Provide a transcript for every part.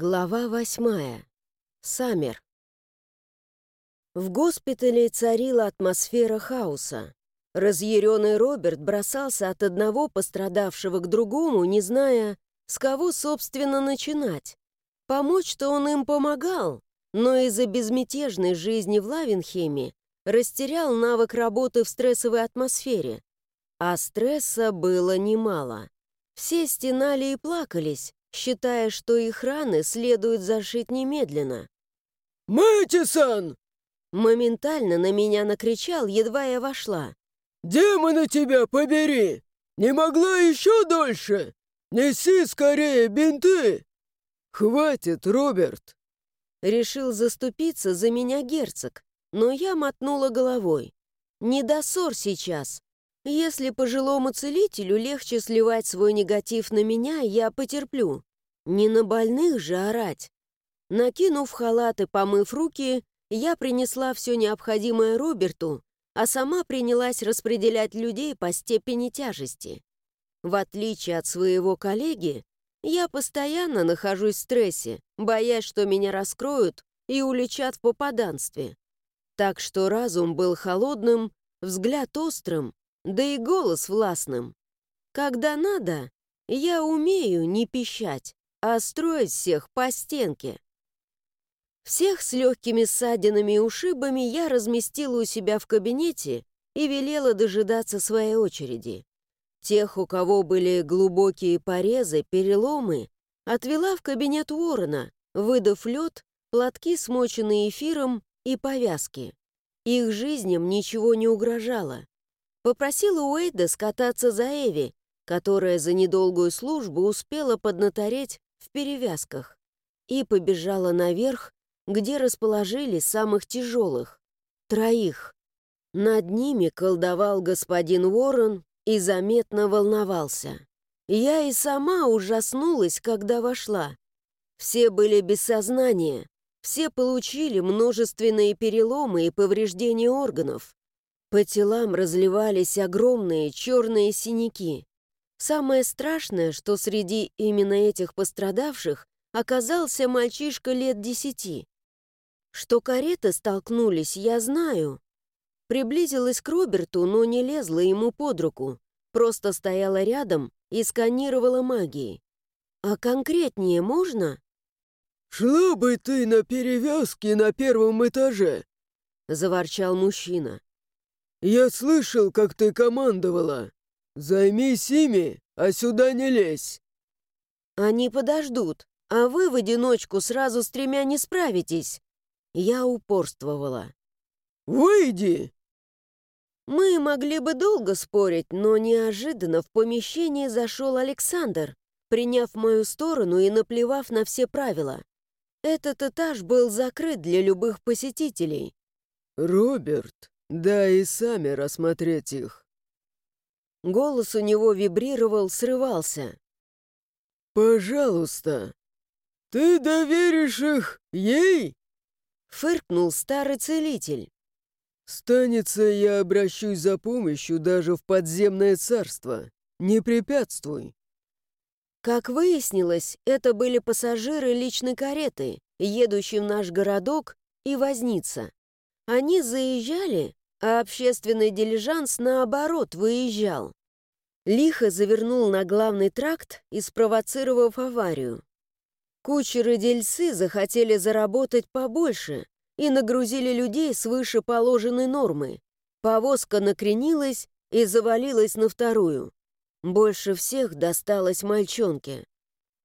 Глава восьмая. Саммер. В госпитале царила атмосфера хаоса. Разъяренный Роберт бросался от одного пострадавшего к другому, не зная, с кого, собственно, начинать. Помочь-то он им помогал, но из-за безмятежной жизни в Лавенхеме растерял навык работы в стрессовой атмосфере. А стресса было немало. Все стенали и плакались, считая, что их раны следует зашить немедленно. «Мэтисон!» Моментально на меня накричал, едва я вошла. «Демона тебя побери! Не могла еще дольше! Неси скорее бинты!» «Хватит, Роберт!» Решил заступиться за меня герцог, но я мотнула головой. «Не до ссор сейчас. Если пожилому целителю легче сливать свой негатив на меня, я потерплю. Не на больных же орать. Накинув халат и помыв руки, я принесла все необходимое Роберту, а сама принялась распределять людей по степени тяжести. В отличие от своего коллеги, я постоянно нахожусь в стрессе, боясь, что меня раскроют и уличат в попаданстве. Так что разум был холодным, взгляд острым, да и голос властным. Когда надо, я умею не пищать, а строить всех по стенке. Всех с легкими ссадинами и ушибами я разместила у себя в кабинете и велела дожидаться своей очереди. Тех, у кого были глубокие порезы, переломы, отвела в кабинет Уоррена, выдав лед, платки, смоченные эфиром, и повязки. Их жизням ничего не угрожало. Попросила Уэйда скататься за Эви, которая за недолгую службу успела поднатореть в перевязках, и побежала наверх, где расположили самых тяжелых, троих. Над ними колдовал господин Уоррен и заметно волновался. Я и сама ужаснулась, когда вошла. Все были без сознания, все получили множественные переломы и повреждения органов. По телам разливались огромные черные синяки. Самое страшное, что среди именно этих пострадавших оказался мальчишка лет десяти. Что кареты столкнулись, я знаю. Приблизилась к Роберту, но не лезла ему под руку. Просто стояла рядом и сканировала магией. А конкретнее можно? «Шла бы ты на перевязке на первом этаже!» — заворчал мужчина. «Я слышал, как ты командовала. Займись ими, а сюда не лезь!» «Они подождут, а вы в одиночку сразу с тремя не справитесь!» Я упорствовала. «Выйди!» Мы могли бы долго спорить, но неожиданно в помещение зашел Александр, приняв мою сторону и наплевав на все правила. Этот этаж был закрыт для любых посетителей. «Роберт, дай и сами рассмотреть их». Голос у него вибрировал, срывался. «Пожалуйста, ты доверишь их ей?» Фыркнул старый целитель. «Станется, я обращусь за помощью даже в подземное царство. Не препятствуй». Как выяснилось, это были пассажиры личной кареты, едущие в наш городок и возница. Они заезжали, а общественный дилижанс, наоборот, выезжал. Лихо завернул на главный тракт и спровоцировав аварию. Кучеры-дельцы захотели заработать побольше, и нагрузили людей свыше положенной нормы. Повозка накренилась и завалилась на вторую. Больше всех досталось мальчонке.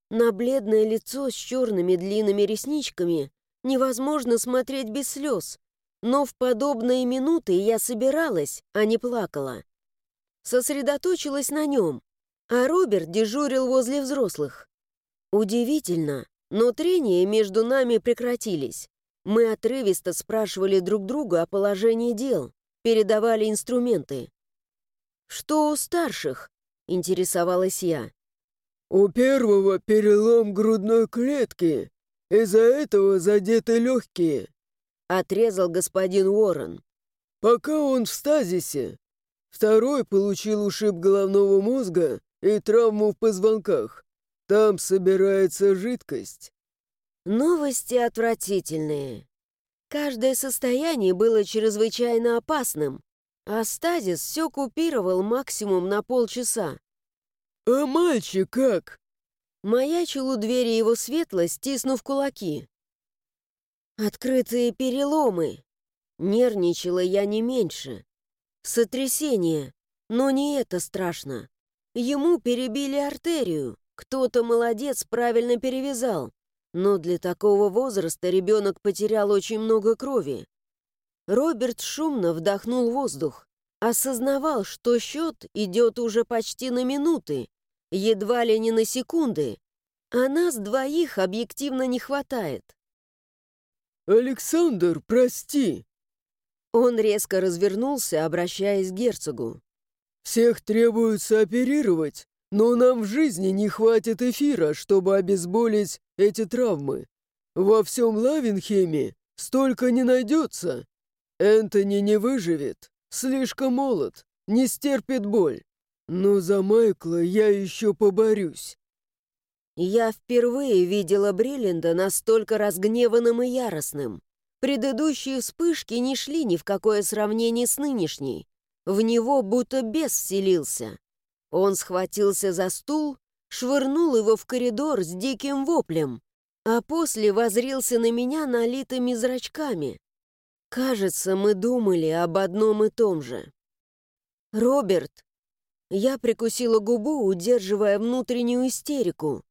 На бледное лицо с черными длинными ресничками невозможно смотреть без слез, но в подобные минуты я собиралась, а не плакала. Сосредоточилась на нем, а Роберт дежурил возле взрослых. Удивительно, но трения между нами прекратились. Мы отрывисто спрашивали друг друга о положении дел, передавали инструменты. «Что у старших?» — интересовалась я. «У первого перелом грудной клетки. Из-за этого задеты легкие», — отрезал господин Уоррен. «Пока он в стазисе. Второй получил ушиб головного мозга и травму в позвонках. Там собирается жидкость». Новости отвратительные. Каждое состояние было чрезвычайно опасным, а стазис все купировал максимум на полчаса. «А мальчик как?» Маячил у двери его светлость, стиснув кулаки. Открытые переломы. Нервничала я не меньше. Сотрясение. Но не это страшно. Ему перебили артерию. Кто-то молодец правильно перевязал. Но для такого возраста ребенок потерял очень много крови. Роберт шумно вдохнул воздух. Осознавал, что счет идет уже почти на минуты, едва ли не на секунды, а нас двоих объективно не хватает. «Александр, прости!» Он резко развернулся, обращаясь к герцогу. «Всех требуется оперировать, но нам в жизни не хватит эфира, чтобы обезболить эти травмы. Во всем Лавенхеме столько не найдется. Энтони не выживет, слишком молод, не стерпит боль. Но за Майкла я еще поборюсь». Я впервые видела Бриллинда настолько разгневанным и яростным. Предыдущие вспышки не шли ни в какое сравнение с нынешней. В него будто бес вселился. Он схватился за стул, швырнул его в коридор с диким воплем, а после возрился на меня налитыми зрачками. Кажется, мы думали об одном и том же. «Роберт!» Я прикусила губу, удерживая внутреннюю истерику.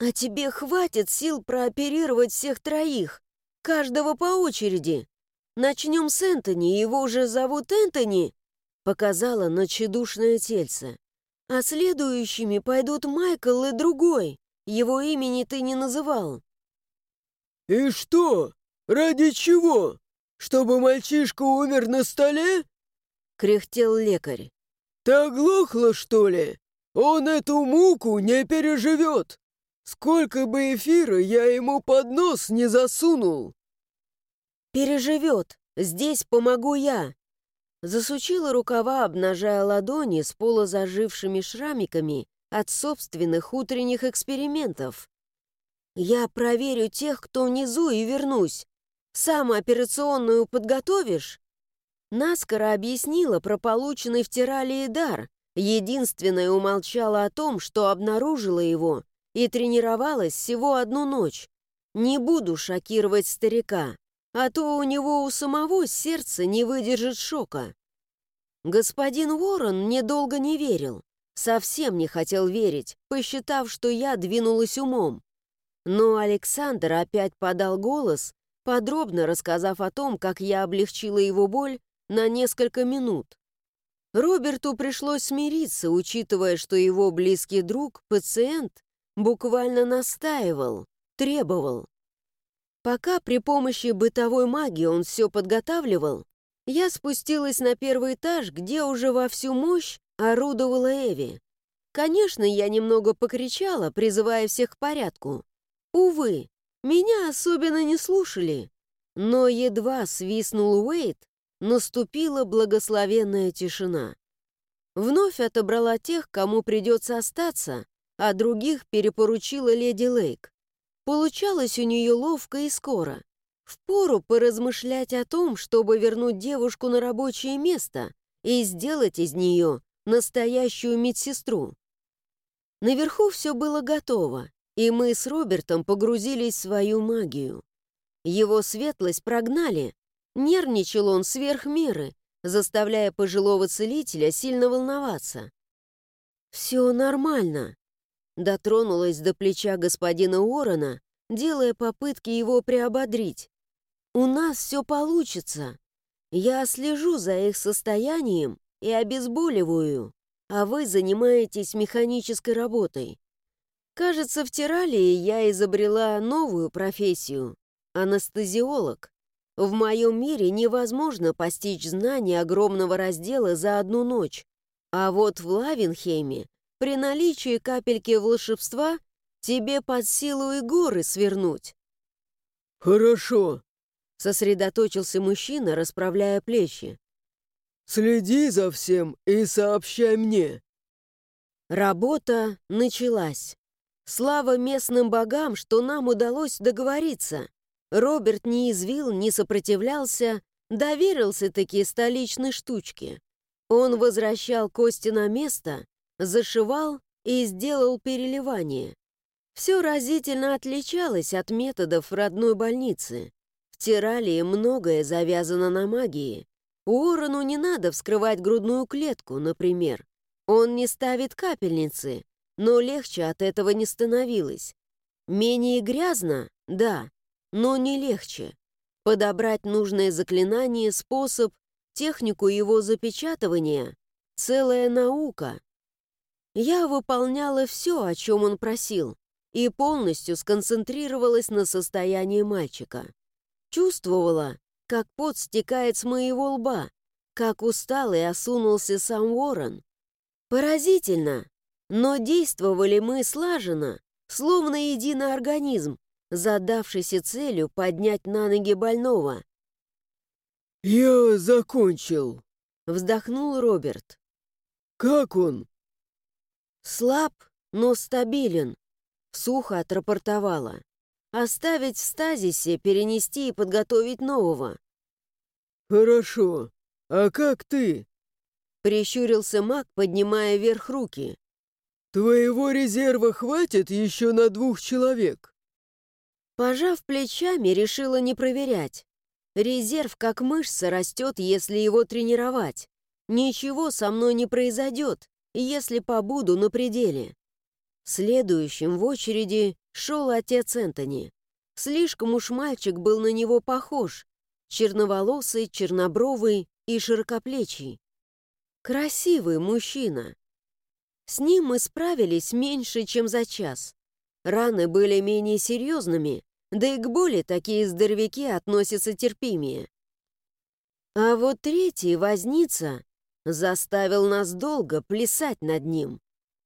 «А тебе хватит сил прооперировать всех троих, каждого по очереди. Начнем с Энтони, его уже зовут Энтони?» Показала на тщедушное тельце. А следующими пойдут Майкл и другой. Его имени ты не называл. «И что? Ради чего? Чтобы мальчишка умер на столе?» — кряхтел лекарь. «Ты оглохла, что ли? Он эту муку не переживет. Сколько бы эфира я ему под нос не засунул!» «Переживет. Здесь помогу я. Засучила рукава, обнажая ладони с полузажившими шрамиками от собственных утренних экспериментов. «Я проверю тех, кто внизу, и вернусь. Сам операционную подготовишь?» Наскоро объяснила про полученный в Тиралии дар. Единственное умолчала о том, что обнаружила его и тренировалась всего одну ночь. Не буду шокировать старика а то у него у самого сердце не выдержит шока. Господин Уоррен недолго не верил, совсем не хотел верить, посчитав, что я двинулась умом. Но Александр опять подал голос, подробно рассказав о том, как я облегчила его боль на несколько минут. Роберту пришлось смириться, учитывая, что его близкий друг, пациент, буквально настаивал, требовал. Пока при помощи бытовой магии он все подготавливал, я спустилась на первый этаж, где уже во всю мощь орудовала Эви. Конечно, я немного покричала, призывая всех к порядку. Увы, меня особенно не слушали. Но едва свистнул Уэйт, наступила благословенная тишина. Вновь отобрала тех, кому придется остаться, а других перепоручила леди Лейк. Получалось у нее ловко и скоро. Впору поразмышлять о том, чтобы вернуть девушку на рабочее место и сделать из нее настоящую медсестру. Наверху все было готово, и мы с Робертом погрузились в свою магию. Его светлость прогнали. Нервничал он сверх меры, заставляя пожилого целителя сильно волноваться. «Все нормально», Дотронулась до плеча господина Уоррена, делая попытки его приободрить. «У нас все получится. Я слежу за их состоянием и обезболиваю, а вы занимаетесь механической работой. Кажется, в Тиралии я изобрела новую профессию — анестезиолог. В моем мире невозможно постичь знания огромного раздела за одну ночь, а вот в Лавенхейме при наличии капельки волшебства тебе под силу и горы свернуть». «Хорошо», — сосредоточился мужчина, расправляя плечи. «Следи за всем и сообщай мне». Работа началась. Слава местным богам, что нам удалось договориться. Роберт не извил, не сопротивлялся, доверился-таки столичной штучке. Он возвращал кости на место, зашивал и сделал переливание. Все разительно отличалось от методов родной больницы. В Тиралии многое завязано на магии. Уоррену не надо вскрывать грудную клетку, например. Он не ставит капельницы, но легче от этого не становилось. Менее грязно? Да, но не легче. Подобрать нужное заклинание, способ, технику его запечатывания — целая наука. Я выполняла все, о чем он просил, и полностью сконцентрировалась на состоянии мальчика. Чувствовала, как пот стекает с моего лба, как устал и осунулся сам Уоррен. Поразительно, но действовали мы слаженно, словно единый организм, задавшийся целью поднять на ноги больного. «Я закончил», — вздохнул Роберт. «Как он?» «Слаб, но стабилен», — сухо отрапортовала. «Оставить в стазисе, перенести и подготовить нового». «Хорошо. А как ты?» Прищурился маг, поднимая вверх руки. «Твоего резерва хватит еще на двух человек?» Пожав плечами, решила не проверять. Резерв, как мышца, растет, если его тренировать. Ничего со мной не произойдет, если побуду на пределе. Следующим в очереди шел отец Энтони. Слишком уж мальчик был на него похож. Черноволосый, чернобровый и широкоплечий. Красивый мужчина. С ним мы справились меньше, чем за час. Раны были менее серьезными, да и к боли такие здоровяки относятся терпимее. А вот третий, возница, заставил нас долго плясать над ним.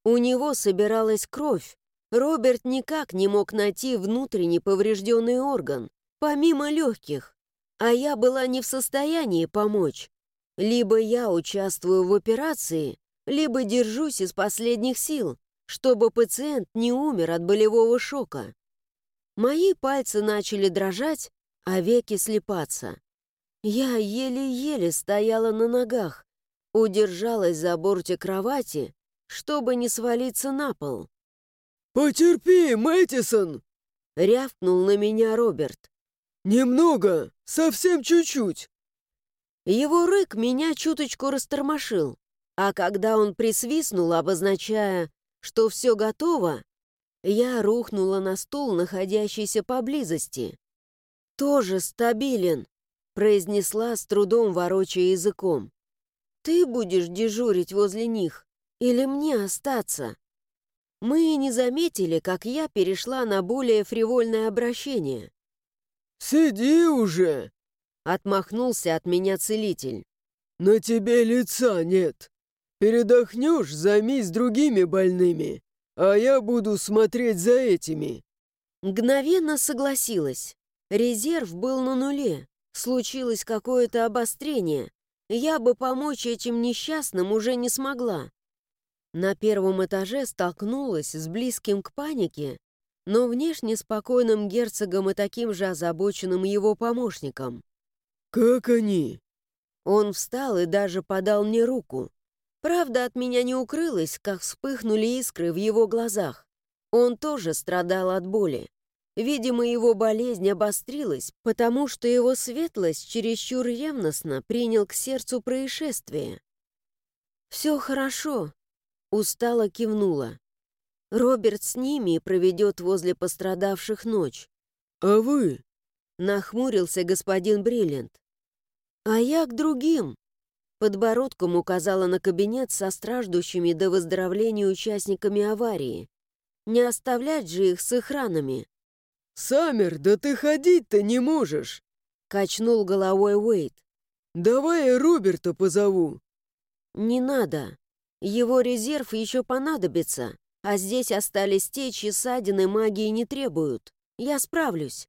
У него собиралась кровь. Роберт никак не мог найти внутренний поврежденный орган, помимо легких, а я была не в состоянии помочь. Либо я участвую в операции, либо держусь из последних сил, чтобы пациент не умер от болевого шока. Мои пальцы начали дрожать, а веки слепаться. Я еле-еле стояла на ногах, удержалась за бортик кровати, чтобы не свалиться на пол. «Потерпи, Мэттисон!» — рявкнул на меня Роберт. «Немного, совсем чуть-чуть. Его рык меня чуточку растормошил, а когда он присвистнул, обозначая, что все готово, я рухнула на стул, находящийся поблизости. «Тоже стабилен», — произнесла с трудом ворочая языком. «Ты будешь дежурить возле них или мне остаться?» Мы и не заметили, как я перешла на более фривольное обращение. «Сиди уже!» Отмахнулся от меня целитель. «На тебе лица нет. Передохнешь, займись другими больными, а я буду смотреть за этими». Мгновенно согласилась. Резерв был на нуле. Случилось какое-то обострение. Я бы помочь этим несчастным уже не смогла. На первом этаже столкнулась с близким к панике, но внешне спокойным герцогом и таким же озабоченным его помощником. «Как они?» Он встал и даже подал мне руку. Правда, от меня не укрылось, как вспыхнули искры в его глазах. Он тоже страдал от боли. Видимо, его болезнь обострилась, потому что его светлость чересчур ревностно принял к сердцу происшествие. «Все хорошо», — устало кивнула. «Роберт с ними и проведет возле пострадавших ночь». «А вы?» Нахмурился господин Бриллиант. «А я к другим!» Подбородком указала на кабинет со страждущими до выздоровления участниками аварии. Не оставлять же их с их ранами. «Саммер, да ты ходить-то не можешь!» Качнул головой Уэйт. «Давай я Роберта позову». «Не надо. Его резерв еще понадобится, а здесь остались те, чьи ссадины магии не требуют. Я справлюсь».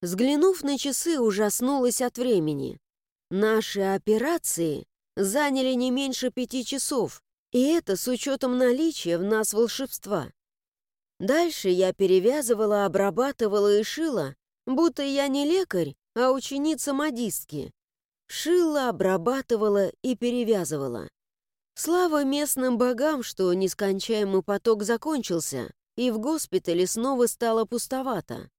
Взглянув на часы, ужаснулась от времени. Наши операции заняли не меньше пяти часов, и это с учетом наличия в нас волшебства. Дальше я перевязывала, обрабатывала и шила, будто я не лекарь, а ученица модистки. Шила, обрабатывала и перевязывала. Слава местным богам, что нескончаемый поток закончился, и в госпитале снова стало пустовато.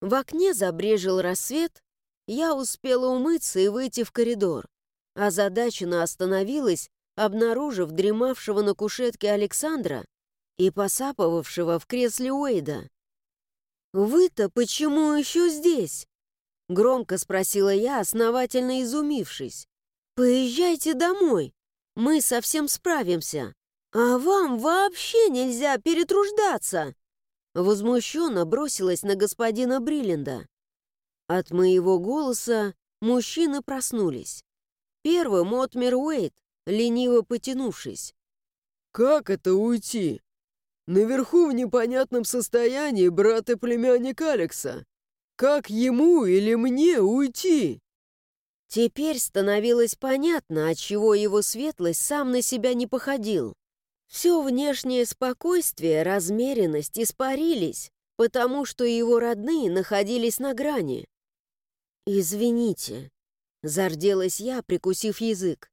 В окне забрежил рассвет, я успела умыться и выйти в коридор. Озадаченно остановилась, обнаружив дремавшего на кушетке Александра и посапывавшего в кресле Уэйда. «Вы-то почему еще здесь?» — громко спросила я, основательно изумившись. «Поезжайте домой, мы совсем справимся, а вам вообще нельзя перетруждаться!» Возмущенно бросилась на господина Бриллинда. От моего голоса мужчины проснулись. Первым отмер Уэйт, лениво потянувшись. «Как это уйти? Наверху в непонятном состоянии брат и племянник Алекса. Как ему или мне уйти?» Теперь становилось понятно, отчего его светлость сам на себя не походил. Все внешнее спокойствие, размеренность испарились, потому что его родные находились на грани. «Извините», — зарделась я, прикусив язык.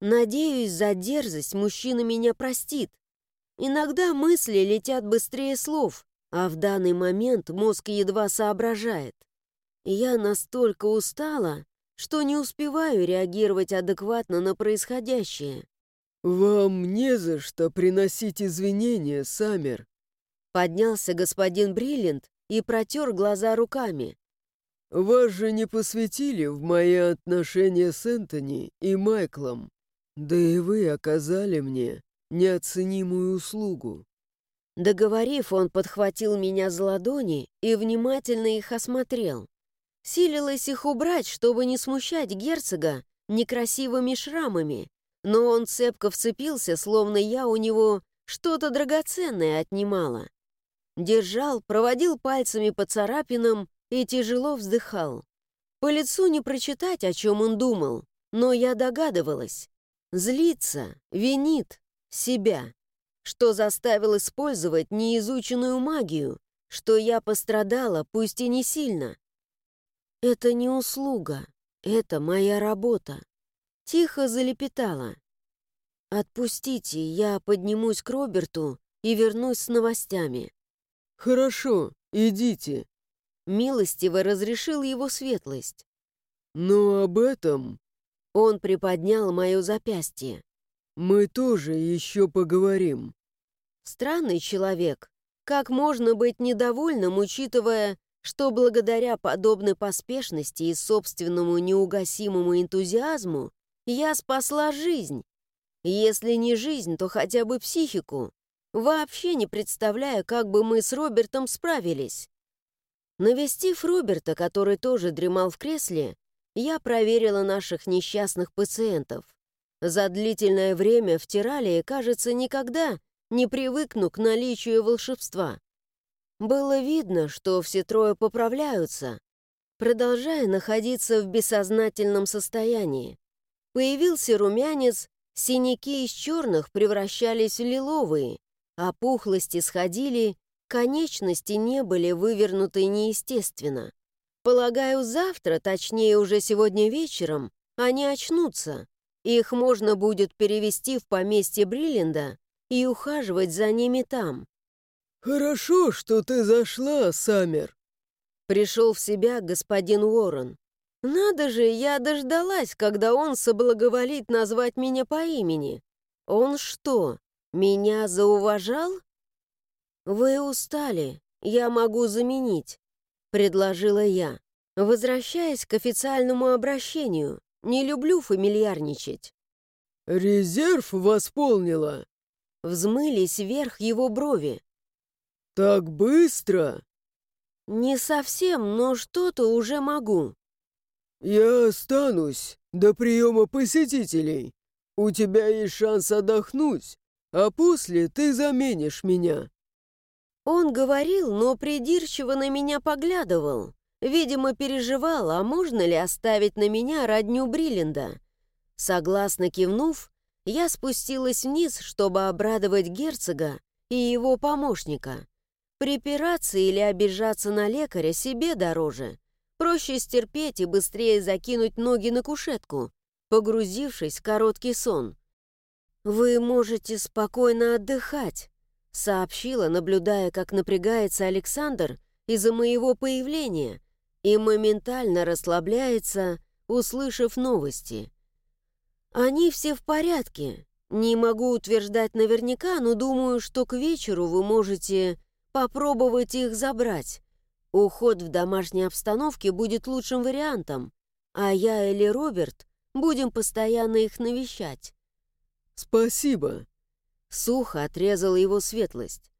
«Надеюсь, за дерзость мужчина меня простит. Иногда мысли летят быстрее слов, а в данный момент мозг едва соображает. Я настолько устала, что не успеваю реагировать адекватно на происходящее». «Вам не за что приносить извинения, Саммер», Поднялся господин Бриллиант и протер глаза руками. Вас же не посвятили в мои отношения с Энтони и Майклом. Да и вы оказали мне неоценимую услугу». Договорив, он подхватил меня за ладони и внимательно их осмотрел. Силилась их убрать, чтобы не смущать герцога некрасивыми шрамами, но он цепко вцепился, словно я у него что-то драгоценное отнимала. Держал, проводил пальцами по царапинам и тяжело вздыхал. По лицу не прочитать, о чем он думал, но я догадывалась. Злится, винит себя, что заставил использовать неизученную магию, что я пострадала, пусть и не сильно. Это не услуга, это моя работа. Тихо залепетала. «Отпустите, я поднимусь к Роберту и вернусь с новостями». «Хорошо, идите», Милостиво разрешил его светлость. «Но об этом...» Он приподнял мое запястье. «Мы тоже еще поговорим». Странный человек. Как можно быть недовольным, учитывая, что благодаря подобной поспешности и собственному неугасимому энтузиазму я спасла жизнь. Если не жизнь, то хотя бы психику. Вообще не представляю, как бы мы с Робертом справились. Навестив Роберта, который тоже дремал в кресле, я проверила наших несчастных пациентов. За длительное время в Тиралии, кажется, никогда не привыкну к наличию волшебства. Было видно, что все трое поправляются, продолжая находиться в бессознательном состоянии. Появился румянец, синяки из черных превращались в лиловые, а пухлости сходили Конечности не были вывернуты неестественно. Полагаю, завтра, точнее уже сегодня вечером, они очнутся. Их можно будет перевести в поместье Бриллинда и ухаживать за ними там. «Хорошо, что ты зашла, Саммер», — пришел в себя господин Уоррен. «Надо же, я дождалась, когда он соблаговолит назвать меня по имени. Он что, меня зауважал?» «Вы устали, я могу заменить», — предложила я, возвращаясь к официальному обращению. Не люблю фамильярничать. «Резерв восполнила?» Взмылись вверх его брови. «Так быстро?» «Не совсем, но что-то уже могу». «Я останусь до приема посетителей. У тебя есть шанс отдохнуть, а после ты заменишь меня». Он говорил, но придирчиво на меня поглядывал. Видимо, переживал, а можно ли оставить на меня родню Бриллинда. Согласно кивнув, я спустилась вниз, чтобы обрадовать герцога и его помощника. Припираться или обижаться на лекаря себе дороже. Проще стерпеть и быстрее закинуть ноги на кушетку, погрузившись в короткий сон. «Вы можете спокойно отдыхать», — сообщила, наблюдая, как напрягается Александр из-за моего появления и моментально расслабляется, услышав новости. «Они все в порядке. Не могу утверждать наверняка, но думаю, что к вечеру вы можете попробовать их забрать. Уход в домашней обстановке будет лучшим вариантом, а я или Роберт будем постоянно их навещать». «Спасибо», — сухо отрезала его светлость.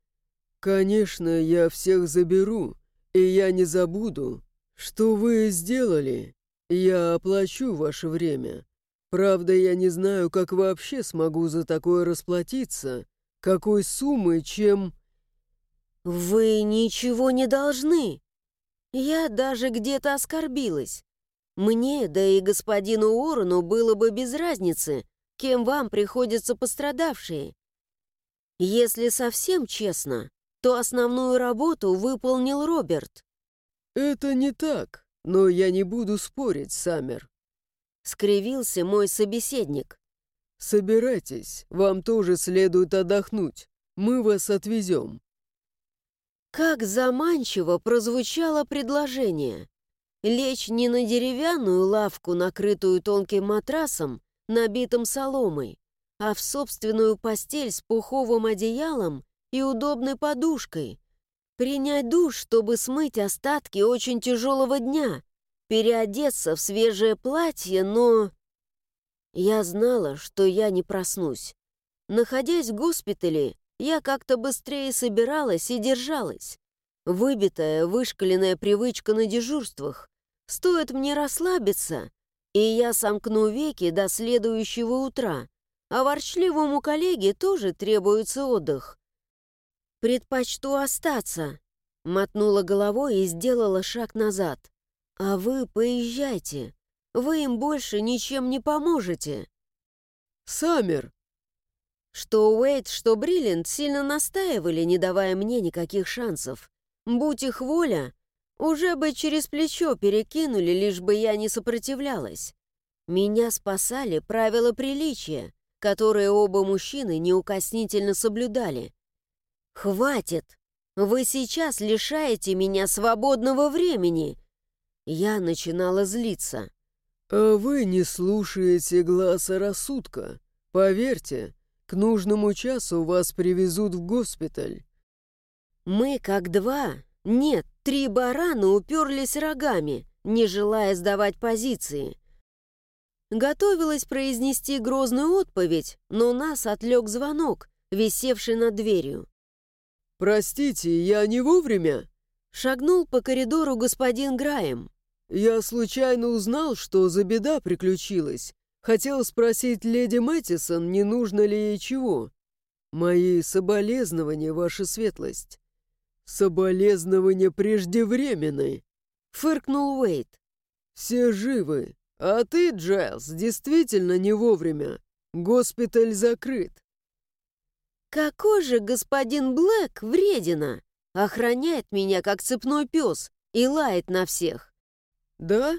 «Конечно, я всех заберу, и я не забуду, что вы сделали. Я оплачу ваше время. Правда, я не знаю, как вообще смогу за такое расплатиться, какой суммы, чем...» «Вы ничего не должны. Я даже где-то оскорбилась. Мне, да и господину Уоррену было бы без разницы, кем вам приходятся пострадавшие. Если совсем честно, то основную работу выполнил Роберт. «Это не так, но я не буду спорить, Саммер», — скривился мой собеседник. «Собирайтесь, вам тоже следует отдохнуть. Мы вас отвезем». Как заманчиво прозвучало предложение. Лечь не на деревянную лавку, накрытую тонким матрасом, набитым соломой, а в собственную постель с пуховым одеялом и удобной подушкой. Принять душ, чтобы смыть остатки очень тяжелого дня, переодеться в свежее платье, но... Я знала, что я не проснусь. Находясь в госпитале, я как-то быстрее собиралась и держалась. Выбитая, вышкаленная привычка на дежурствах. Стоит мне расслабиться, и я сомкну веки до следующего утра, а ворчливому коллеге тоже требуется отдых. «Предпочту остаться», — мотнула головой и сделала шаг назад. «А вы поезжайте, вы им больше ничем не поможете». «Саммер!» Что Уэйт, что Бриллиант сильно настаивали, не давая мне никаких шансов. Будь их воля, уже бы через плечо перекинули, лишь бы я не сопротивлялась. Меня спасали правила приличия, которые оба мужчины неукоснительно соблюдали. «Хватит! Вы сейчас лишаете меня свободного времени!» Я начинала злиться. «А вы не слушаете глаза рассудка. Поверьте, к нужному часу вас привезут в госпиталь». Мы, как два, нет, три барана уперлись рогами, не желая сдавать позиции. Готовилась произнести грозную отповедь, но нас отвлек звонок, висевший над дверью. «Простите, я не вовремя?» Шагнул по коридору господин Граем. «Я случайно узнал, что за беда приключилась. Хотел спросить леди Мэттисон, не нужно ли ей чего. Мои соболезнования, ваша светлость». «Соболезнования преждевременны», — фыркнул Уэйт. «Все живы, а ты, Джайлз, действительно не вовремя. Госпиталь закрыт». «Какой же господин Блэк вредина! Охраняет меня, как цепной пес, и лает на всех!» «Да?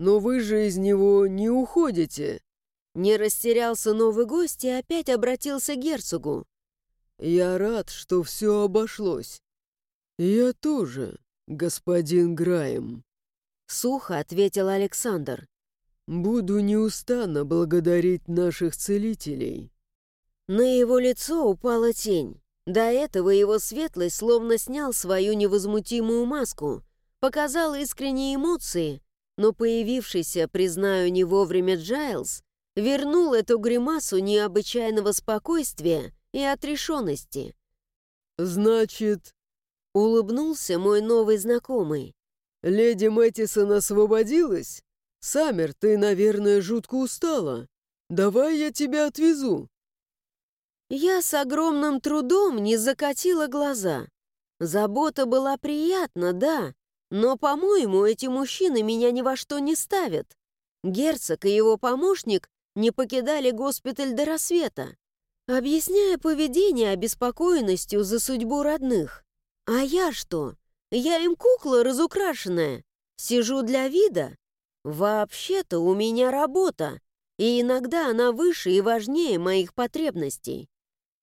Но вы же из него не уходите!» Не растерялся новый гость и опять обратился к герцогу. «Я рад, что все обошлось. «Я тоже, господин Граем», — сухо ответил Александр. «Буду неустанно благодарить наших целителей». На его лицо упала тень. До этого его светлость словно снял свою невозмутимую маску, показал искренние эмоции, но появившийся, признаю, не вовремя Джайлз, вернул эту гримасу необычайного спокойствия и отрешенности. «Значит, Улыбнулся мой новый знакомый. «Леди Мэттисон освободилась? Саммер, ты, наверное, жутко устала. Давай я тебя отвезу». Я с огромным трудом не закатила глаза. Забота была приятна, да, но, по-моему, эти мужчины меня ни во что не ставят. Герцог и его помощник не покидали госпиталь до рассвета, объясняя поведение обеспокоенностью за судьбу родных. А я что? Я им кукла разукрашенная. Сижу для вида? Вообще-то у меня работа, и иногда она выше и важнее моих потребностей.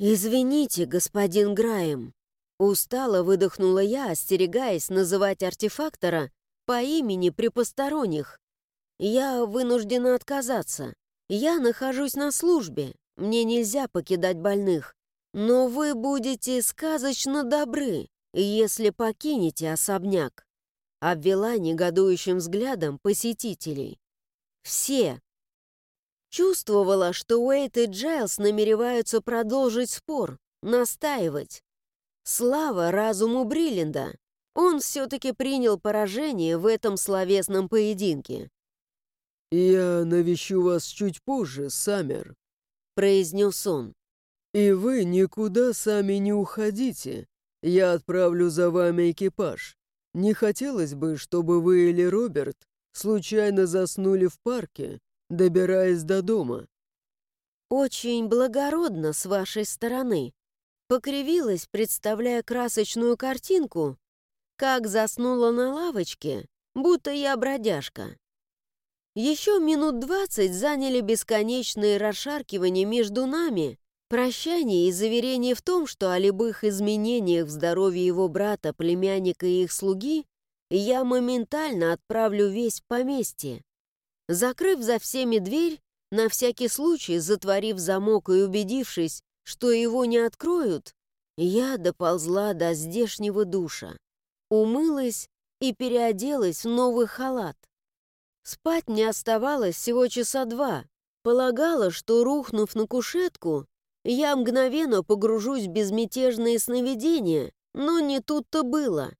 Извините, господин Граем. Устало выдохнула я, остерегаясь называть артефактора по имени при посторонних. Я вынуждена отказаться. Я нахожусь на службе, мне нельзя покидать больных. Но вы будете сказочно добры, если покинете особняк. Обвела негодующим взглядом посетителей. Все. Чувствовала, что Уэйт и Джайлс намереваются продолжить спор, настаивать. Слава разуму Бриллинда. Он все-таки принял поражение в этом словесном поединке. «Я навещу вас чуть позже, Саммер», — произнес он. «И вы никуда сами не уходите. Я отправлю за вами экипаж. Не хотелось бы, чтобы вы или Роберт случайно заснули в парке, добираясь до дома». «Очень благородно с вашей стороны», — покривилась, представляя красочную картинку, как заснула на лавочке, будто я бродяжка. Еще минут двадцать заняли бесконечные расшаркивания между нами, прощание и заверение в том, что о любых изменениях в здоровье его брата, племянника и их слуги я моментально отправлю весь в поместье. Закрыв за всеми дверь, на всякий случай затворив замок и убедившись, что его не откроют, я доползла до здешнего душа, умылась и переоделась в новый халат. Спать мне оставалось всего часа два. Полагала, что, рухнув на кушетку, я мгновенно погружусь в безмятежные сновидения, но не тут-то было.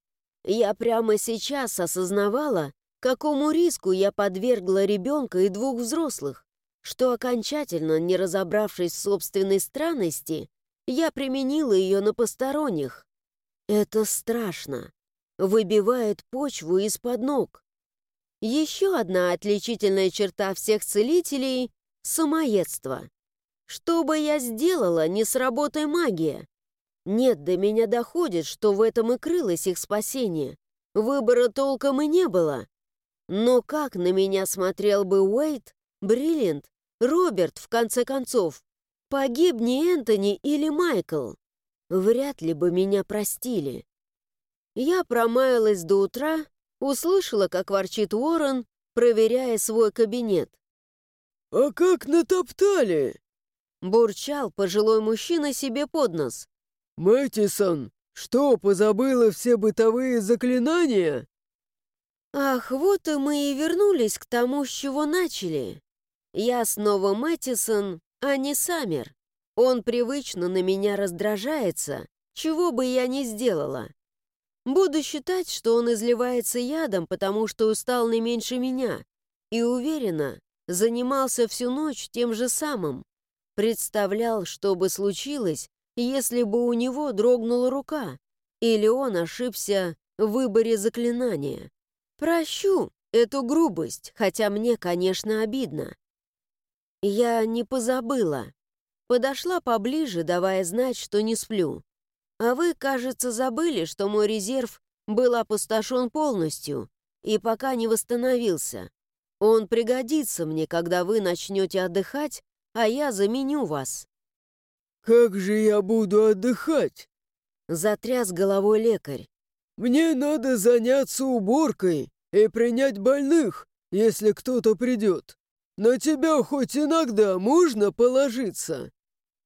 Я прямо сейчас осознавала, какому риску я подвергла ребенка и двух взрослых, что окончательно, не разобравшись в собственной странности, я применила ее на посторонних. Это страшно. Выбивает почву из-под ног. Еще одна отличительная черта всех целителей — самоедство. Что бы я сделала, не сработай магия? Нет, до меня доходит, что в этом и крылось их спасение. Выбора толком и не было. Но как на меня смотрел бы Уэйт, Бриллиант, Роберт, в конце концов? Погиб не Энтони или Майкл? Вряд ли бы меня простили. Я промаялась до утра, Услышала, как ворчит Уоррен, проверяя свой кабинет. «А как натоптали?» Бурчал пожилой мужчина себе под нос. «Мэттисон, что, позабыла все бытовые заклинания?» «Ах, вот и мы и вернулись к тому, с чего начали. Я снова Мэттисон, а не Саммер. Он привычно на меня раздражается, чего бы я ни сделала. Буду считать, что он изливается ядом, потому что устал не меньше меня. И уверена, занимался всю ночь тем же самым. Представлял, что бы случилось, если бы у него дрогнула рука, или он ошибся в выборе заклинания. Прощу эту грубость, хотя мне, конечно, обидно. Я не позабыла. Подошла поближе, давая знать, что не сплю. А вы, кажется, забыли, что мой резерв был опустошен полностью и пока не восстановился. Он пригодится мне, когда вы начнете отдыхать, а я заменю вас». «Как же я буду отдыхать?» Затряс головой лекарь. «Мне надо заняться уборкой и принять больных, если кто-то придет. На тебя хоть иногда можно положиться?»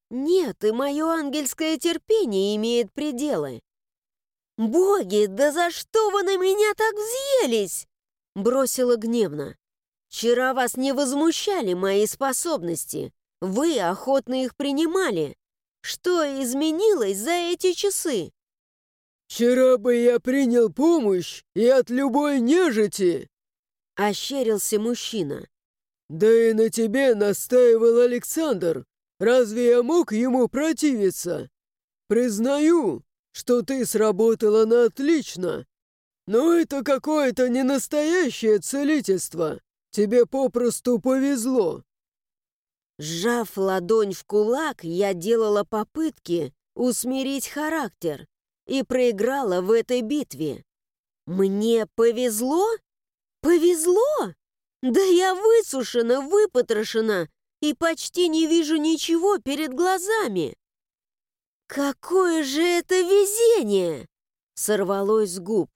Нет, и мое ангельское терпение имеет пределы. «Боги, да за что вы на меня так взъелись?» Бросила гневно. «Вчера вас не возмущали мои способности. Вы охотно их принимали. Что изменилось за эти часы?» «Вчера бы я принял помощь и от любой нежити!» Ощерился мужчина. «Да и на тебе настаивал Александр, Разве я мог ему противиться? Признаю, что ты сработала на отлично. Но это какое-то ненастоящее целительство. Тебе попросту повезло. Сжав ладонь в кулак, я делала попытки усмирить характер. И проиграла в этой битве. Мне повезло? Повезло? Да я высушена, выпотрошена и почти не вижу ничего перед глазами. Какое же это везение! Сорвалось с губ.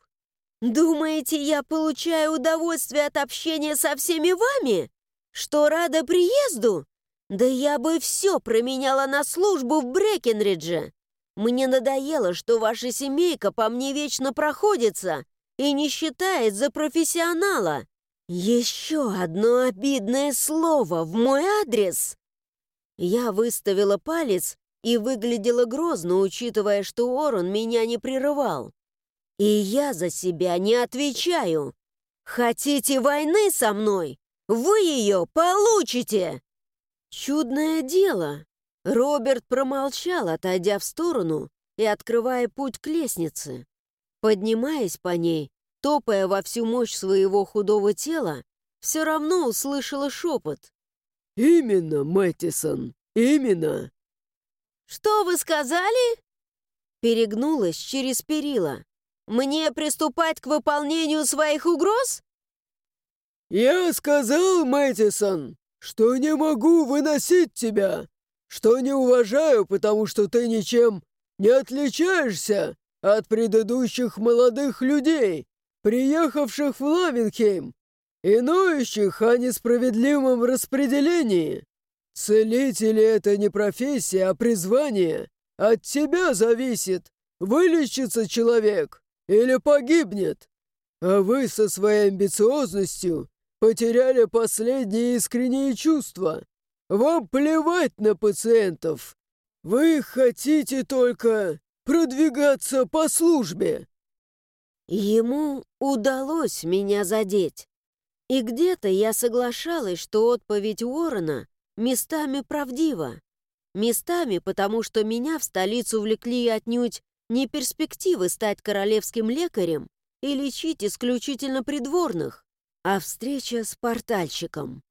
Думаете, я получаю удовольствие от общения со всеми вами? Что рада приезду? Да я бы все променяла на службу в Брекенридже. Мне надоело, что ваша семейка по мне вечно проходится и не считает за профессионала. Еще одно обидное слово в мой адрес. Я выставила палец и выглядела грозно, учитывая, что Орон меня не прерывал. И я за себя не отвечаю. Хотите войны со мной? Вы ее получите! Чудное дело. Роберт промолчал, отойдя в сторону и открывая путь к лестнице. Поднимаясь по ней, топая во всю мощь своего худого тела, все равно услышала шепот. «Именно, Мэттисон, именно!» «Что вы сказали?» Перегнулась через перила. «Мне приступать к выполнению своих угроз?» «Я сказал, Мэттисон, что не могу выносить тебя, что не уважаю, потому что ты ничем не отличаешься от предыдущих молодых людей, приехавших в Лавенхейм и ноющих о несправедливом распределении. Целитель — это не профессия, а призвание. От тебя зависит, вылечится человек или погибнет. А вы со своей амбициозностью потеряли последние искренние чувства. Вам плевать на пациентов. Вы хотите только продвигаться по службе. Ему удалось меня задеть. И где-то я соглашалась, что отповедь Уоррена местами правдива. Местами, потому что меня в столицу влекли отнюдь не перспективы стать королевским лекарем и лечить исключительно придворных, а встреча с портальщиком.